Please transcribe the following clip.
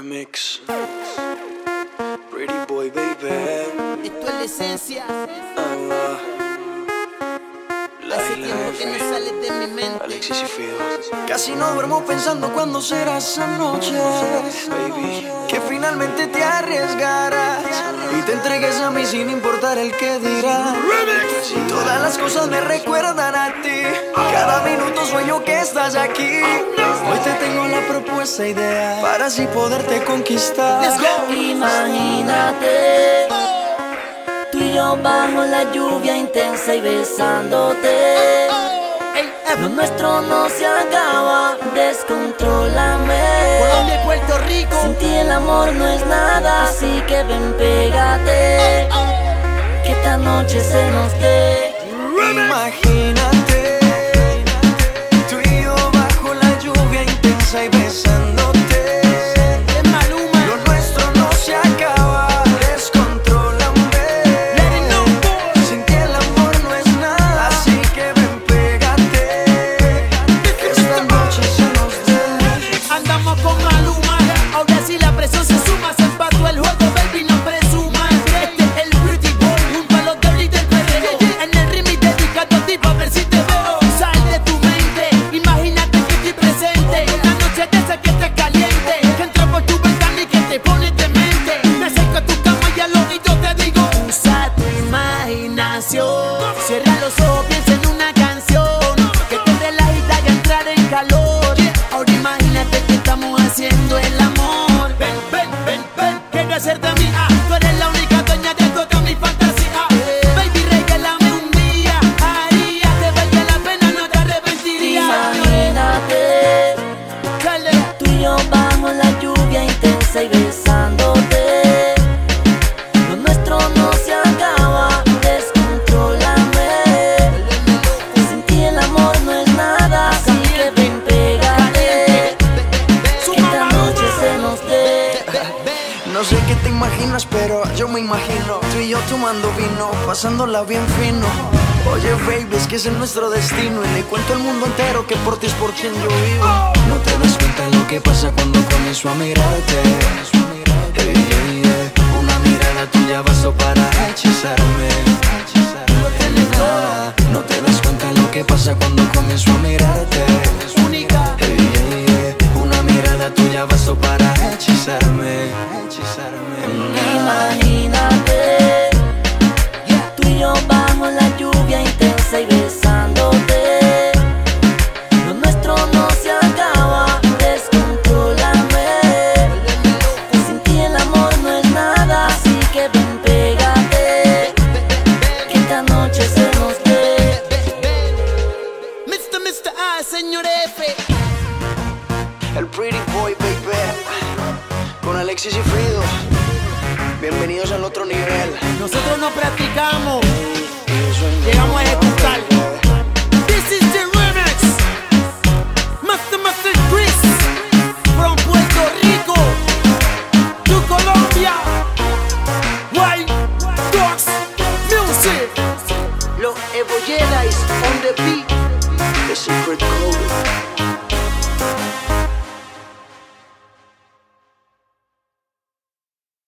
Remix. Pretty boy, baby. Esto es la esencia. La Hace tiempo que no sale de mi mente. Alexis y Fido. Casi no duermo pensando cuándo será esa noche Baby. Que finalmente te arriesgarás Y te entregues a mí sin importar el que dirá Y todas las cosas me recuerdan a ti Cada minuto sueño que estás aquí Hoy te tengo la propuesta ideal Para así poderte conquistar. Let's go. Imagínate Tú y yo bajo la lluvia intensa y besándote. Lo nuestro no se acaba, descontrólame. Colombia y Puerto Rico. Sin ti el amor no es nada, así que ven pégate. Que esta noche se nos dé hacerte mía. Tú eres la única dueña de toda mi fantasía. Baby, regálame un día. Haría, te valga la pena, no te arrepentirías. Imagínate Dale. Tú y yo bajo la lluvia intensa y besándote Lo nuestro no se acaba, descontrólame Sin ti el amor no es nada, así que ven pégate Que esta noche se nos dé No sé qué te imaginas, pero yo me imagino Tú y yo tomando vino, pasándola bien fino Oye, baby, es que ese es nuestro destino Y le cuento al mundo entero que por ti es por quien yo vivo No te das cuenta lo que pasa cuando comienzo a mirarte Hey, yeah, yeah. Una mirada tuya bastó para hechizarme Ah, No te das cuenta lo que pasa cuando comienzo a mirarte Única. Hey. Una mirada tuya bastó para hechizarme. Y besándote Lo nuestro no se acaba, descontrólame Sin ti el amor no es nada, así que ven pégate Que esta noche se nos dé Mr. Mr. A, señor F. El Pretty Boy, baby. Con Alexis y Frido. Bienvenidos al otro nivel. Nosotros no practicamos, llegamos a ejecutar. This is the remix. Master Master Chris from Puerto Rico to Colombia. Music. Los Evo on the beat. The Secret Code.